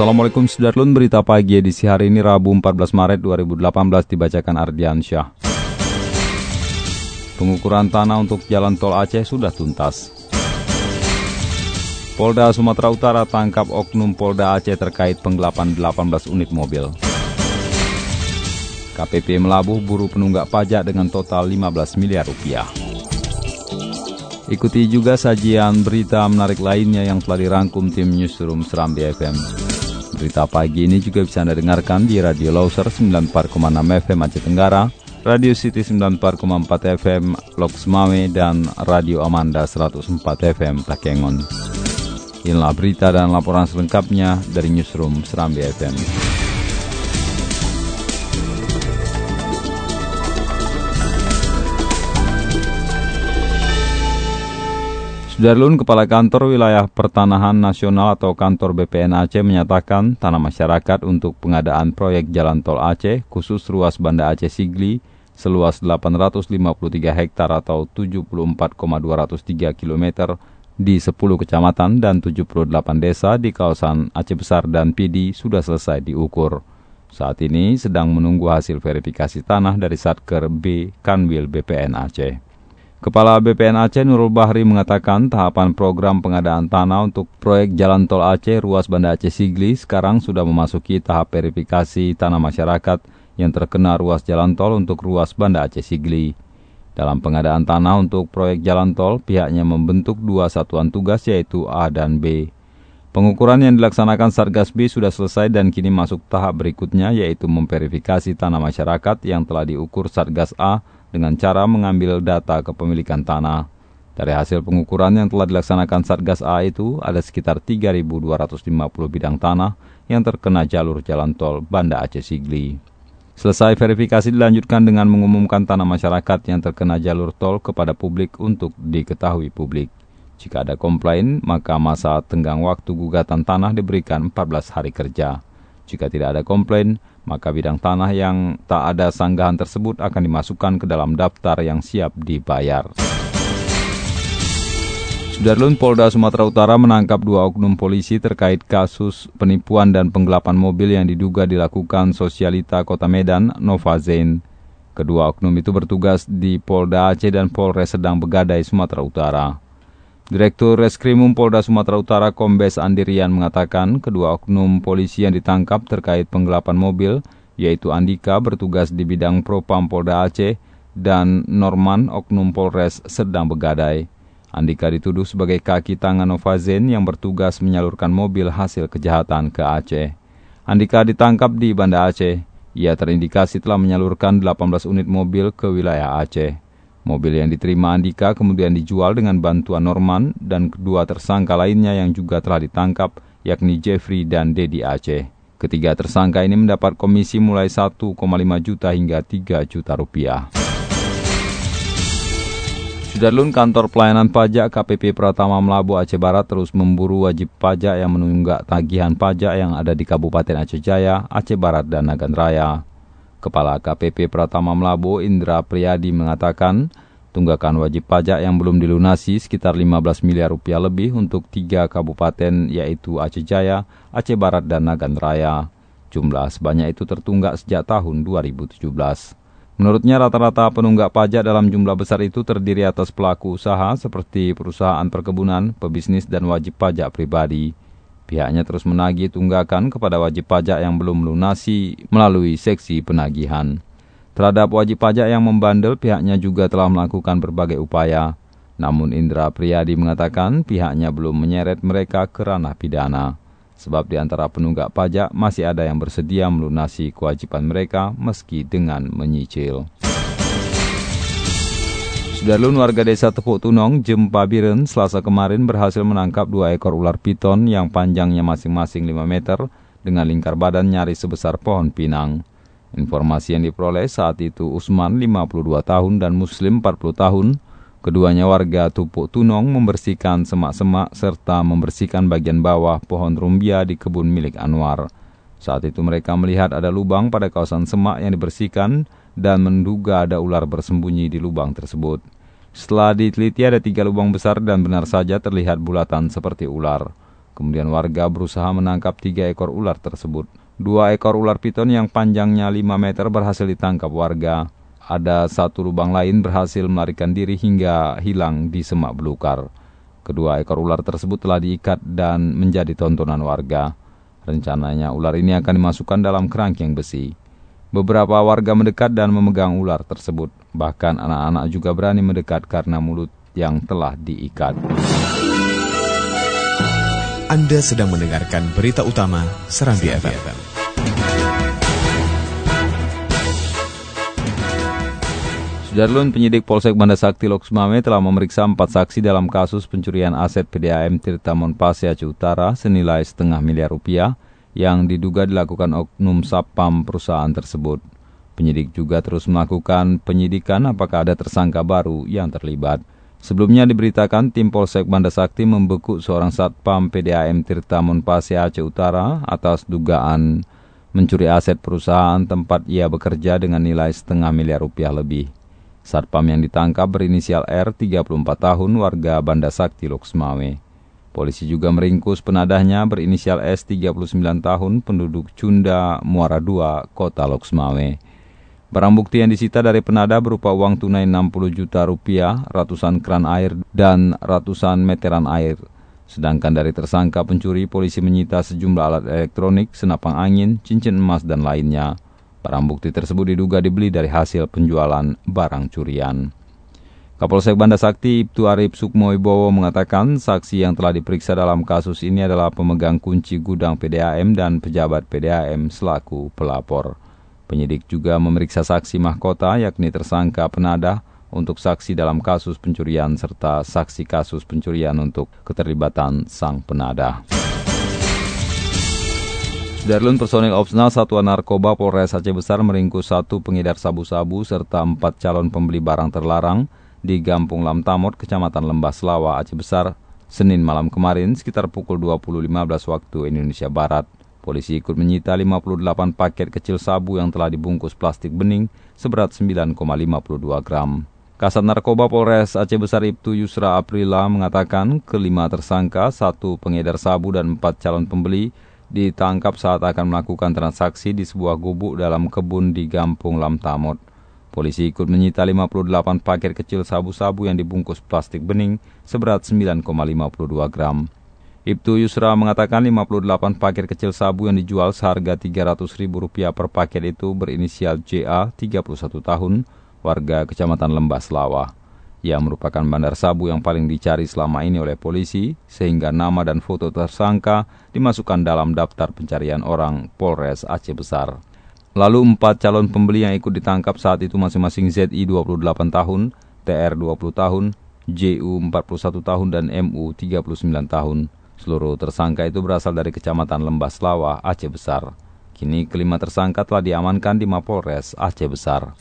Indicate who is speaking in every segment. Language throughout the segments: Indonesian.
Speaker 1: Assalamualaikum Sudarlun, berita pagi edisi hari ini Rabu 14 Maret 2018 dibacakan Ardian Syah. Pengukuran tanah untuk jalan tol Aceh sudah tuntas. Polda Sumatera Utara tangkap oknum Polda Aceh terkait penggelapan 18 unit mobil. KPP melabuh buru penunggak pajak dengan total 15 miliar rupiah. Ikuti juga sajian berita menarik lainnya yang telah dirangkum tim Newsroom Serambi FM. Berita pagi ini juga bisa Anda dengarkan di Radio Loser 94,6 FM Aceh Tenggara, Radio City 94,4 FM Lok Semawe, dan Radio Amanda 104 FM Takengon. Inilah berita dan laporan selengkapnya dari Newsroom Serambi FM. Sudarlun, Kepala Kantor Wilayah Pertanahan Nasional atau Kantor BPN Aceh menyatakan tanah masyarakat untuk pengadaan proyek Jalan Tol Aceh khusus ruas Banda Aceh Sigli seluas 853 hektar atau 74,203 km di 10 kecamatan dan 78 desa di kawasan Aceh Besar dan Pidi sudah selesai diukur. Saat ini sedang menunggu hasil verifikasi tanah dari Satker B Kanwil BPN Aceh. Kepala BPN Aceh Nurul Bahri mengatakan tahapan program pengadaan tanah untuk proyek Jalan Tol Aceh ruas Banda Aceh Sigli sekarang sudah memasuki tahap verifikasi tanah masyarakat yang terkena ruas jalan tol untuk ruas Banda Aceh Sigli. Dalam pengadaan tanah untuk proyek jalan tol, pihaknya membentuk dua satuan tugas yaitu A dan B. Pengukuran yang dilaksanakan Satgas B sudah selesai dan kini masuk tahap berikutnya yaitu memverifikasi tanah masyarakat yang telah diukur Satgas A dengan cara mengambil data kepemilikan tanah. Dari hasil pengukuran yang telah dilaksanakan Satgas A itu, ada sekitar 3.250 bidang tanah yang terkena jalur jalan tol Banda Aceh Sigli. Selesai verifikasi dilanjutkan dengan mengumumkan tanah masyarakat yang terkena jalur tol kepada publik untuk diketahui publik. Jika ada komplain, maka masa tenggang waktu gugatan tanah diberikan 14 hari kerja. Jika tidak ada komplain, maka bidang tanah yang tak ada sanggahan tersebut akan dimasukkan ke dalam daftar yang siap dibayar. Sudarlun Polda Sumatera Utara menangkap dua oknum polisi terkait kasus penipuan dan penggelapan mobil yang diduga dilakukan Sosialita Kota Medan, Nova Zain. Kedua oknum itu bertugas di Polda Aceh dan Polres Sedang Begadai, Sumatera Utara. Direktur Reskrimum Polda Sumatera Utara Kombes Andirian mengatakan kedua oknum polisi yang ditangkap terkait penggelapan mobil, yaitu Andika bertugas di bidang Propam Polda Aceh dan Norman oknum Polres Sedang Begadai. Andika dituduh sebagai kaki tangan Novazen yang bertugas menyalurkan mobil hasil kejahatan ke Aceh. Andika ditangkap di Banda Aceh. Ia terindikasi telah menyalurkan 18 unit mobil ke wilayah Aceh. Mobil yang diterima Andika kemudian dijual dengan bantuan Norman dan kedua tersangka lainnya yang juga telah ditangkap, yakni Jeffrey dan Dedi Aceh. Ketiga tersangka ini mendapat komisi mulai 1,5 juta hingga 3 juta rupiah. Sudarlun kantor pelayanan pajak KPP Pratama Melabu Aceh Barat terus memburu wajib pajak yang menunggak tagihan pajak yang ada di Kabupaten Aceh Jaya, Aceh Barat, dan Nagan Raya. Kepala KPP Pratama Melabu Indra Priyadi mengatakan, tunggakan wajib pajak yang belum dilunasi sekitar 15 miliar rupiah lebih untuk tiga kabupaten yaitu Aceh Jaya, Aceh Barat, dan Nagan Raya. Jumlah sebanyak itu tertunggak sejak tahun 2017. Menurutnya rata-rata penunggak pajak dalam jumlah besar itu terdiri atas pelaku usaha seperti perusahaan perkebunan, pebisnis, dan wajib pajak pribadi. Pihaknya terus menagih tunggakan kepada wajib pajak yang belum melunasi melalui seksi penagihan. Terhadap wajib pajak yang membandel, pihaknya juga telah melakukan berbagai upaya. Namun Indra Priyadi mengatakan pihaknya belum menyeret mereka ke ranah pidana. Sebab di antara penunggak pajak masih ada yang bersedia melunasi kewajiban mereka meski dengan menyicil. Sudarlun warga desa Tepuk Tunong, Jempa Biren, selasa kemarin berhasil menangkap dua ekor ular piton yang panjangnya masing-masing 5 meter dengan lingkar badan nyaris sebesar pohon pinang. Informasi yang diperoleh saat itu Usman 52 tahun dan Muslim 40 tahun. Keduanya warga Tupuk Tunong membersihkan semak-semak serta membersihkan bagian bawah pohon rumbia di kebun milik Anwar. Saat itu mereka melihat ada lubang pada kawasan semak yang dibersihkan dan menduga ada ular bersembunyi di lubang tersebut. Setelah diteliti ada tiga lubang besar dan benar saja terlihat bulatan seperti ular. Kemudian warga berusaha menangkap tiga ekor ular tersebut. Dua ekor ular piton yang panjangnya 5 meter berhasil ditangkap warga. Ada satu lubang lain berhasil melarikan diri hingga hilang di semak belukar. Kedua ekor ular tersebut telah diikat dan menjadi tontonan warga. Rencananya ular ini akan dimasukkan dalam kerangkeng besi. Beberapa warga mendekat dan memegang ular tersebut. Bahkan anak-anak juga berani mendekat karena mulut yang telah diikat.
Speaker 2: Anda sedang mendengarkan berita utama Serambi, FM.
Speaker 1: Sudarlun penyidik Polsek Banda Sakti Loksmame telah memeriksa empat saksi dalam kasus pencurian aset PDAM Tirta Monpase Aceh Utara senilai setengah miliar rupiah yang diduga dilakukan oknum sapam perusahaan tersebut. Penyidik juga terus melakukan penyidikan apakah ada tersangka baru yang terlibat. Sebelumnya diberitakan tim Polsek Banda Sakti membekuk seorang satpam PDAM Tirta Monpase Aceh Utara atas dugaan mencuri aset perusahaan tempat ia bekerja dengan nilai setengah miliar rupiah lebih. Satpam yang ditangkap berinisial R, 34 tahun, warga Banda Sakti, Loksmawe. Polisi juga meringkus penadahnya berinisial S, 39 tahun, penduduk Cunda, Muara II, Kota Loksmawe. Barang bukti yang disita dari penada berupa uang tunai 60 juta rupiah, ratusan kran air, dan ratusan meteran air. Sedangkan dari tersangka pencuri, polisi menyita sejumlah alat elektronik, senapang angin, cincin emas, dan lainnya. Barang bukti tersebut diduga dibeli dari hasil penjualan barang curian. Kapolsek Banda Sakti Ibtu Arif Sukmo Ibowo mengatakan saksi yang telah diperiksa dalam kasus ini adalah pemegang kunci gudang PDAM dan pejabat PDAM selaku pelapor. Penyidik juga memeriksa saksi mahkota yakni tersangka penadah untuk saksi dalam kasus pencurian serta saksi kasus pencurian untuk keterlibatan sang penadah. Darlun personil opsional Satuan Narkoba Polres Aceh Besar meringkus satu pengedar sabu-sabu serta empat calon pembeli barang terlarang di Gampung Lamtamot, Kecamatan Lembah Selawa, Aceh Besar, Senin malam kemarin sekitar pukul 20.15 waktu Indonesia Barat. Polisi ikut menyita 58 paket kecil sabu yang telah dibungkus plastik bening seberat 9,52 gram. Kasat Narkoba Polres Aceh Besar Ibtu Yusra Aprila mengatakan kelima tersangka, satu pengedar sabu dan empat calon pembeli ditangkap saat akan melakukan transaksi di sebuah gubuk dalam kebun di Gampung Lamtamot. Polisi ikut menyita 58 paket kecil sabu-sabu yang dibungkus plastik bening seberat 9,52 gram. Ibtu Yusra mengatakan 58 paket kecil sabu yang dijual seharga Rp300.000 per paket itu berinisial JA, 31 tahun, warga Kecamatan Lembah Selawah. Ia merupakan bandar sabu yang paling dicari selama ini oleh polisi, sehingga nama dan foto tersangka dimasukkan dalam daftar pencarian orang Polres Aceh Besar. Lalu empat calon pembeli yang ikut ditangkap saat itu masing-masing ZI 28 tahun, TR 20 tahun, JU 41 tahun, dan MU 39 tahun. Seluruh tersangka itu berasal dari Kecamatan Lembah Selawa, Aceh Besar. Kini kelima tersangka telah diamankan di Mapolres Aceh Besar.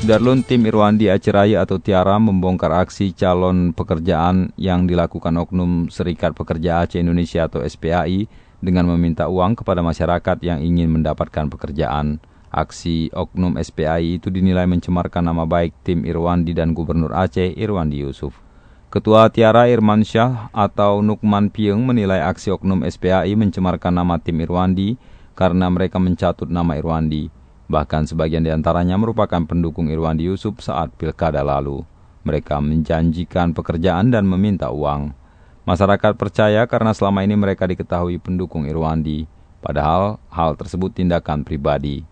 Speaker 1: Darlun tim Irwandi Aceh Raya atau Tiara membongkar aksi calon pekerjaan yang dilakukan Oknum Serikat Pekerja Aceh Indonesia atau SPAI dengan meminta uang kepada masyarakat yang ingin mendapatkan pekerjaan. Aksi Oknum SPAI itu dinilai mencemarkan nama baik tim Irwandi dan Gubernur Aceh Irwandi Yusuf. Ketua Tiara Irman Syah atau Nukman Pieng menilai aksi oknum SPAI mencemarkan nama tim Irwandi karena mereka mencatut nama Irwandi. Bahkan sebagian di antaranya merupakan pendukung Irwandi Yusuf saat pilkada lalu. Mereka menjanjikan pekerjaan dan meminta uang. Masyarakat percaya karena selama ini mereka diketahui pendukung Irwandi. Padahal hal tersebut tindakan pribadi.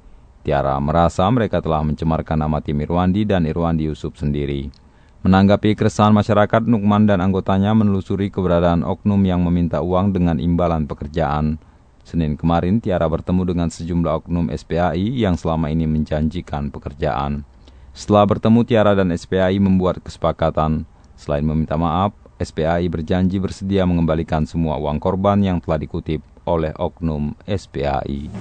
Speaker 1: Tiara merasa mereka telah mencemarkan nama tim Irwandi dan Irwandi Yusuf sendiri. Menanggapi keresahan masyarakat, Nukman dan anggotanya menelusuri keberadaan oknum yang meminta uang dengan imbalan pekerjaan. Senin kemarin, Tiara bertemu dengan sejumlah oknum SPAI yang selama ini menjanjikan pekerjaan. Setelah bertemu Tiara dan SPAI membuat kesepakatan. Selain meminta maaf, SPAI berjanji bersedia mengembalikan semua uang korban yang telah dikutip oleh oknum SPAI.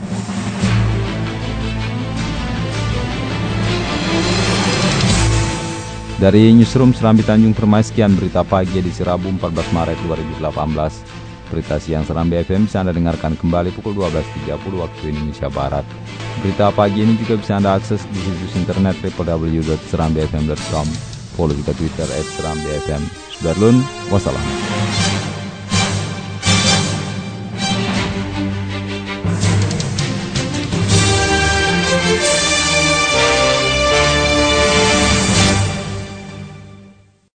Speaker 1: Dari Newsroom Serambi Tanjung Permai, sekian berita pagi di Rabu 14 Maret 2018. Berita siang Serambi FM bisa Anda dengarkan kembali pukul 12.30 waktu Indonesia Barat. Berita pagi ini juga bisa Anda akses di situs internet www.serambifm.com. Follow juga Twitter at Serambi FM. Sudarlun, wassalam.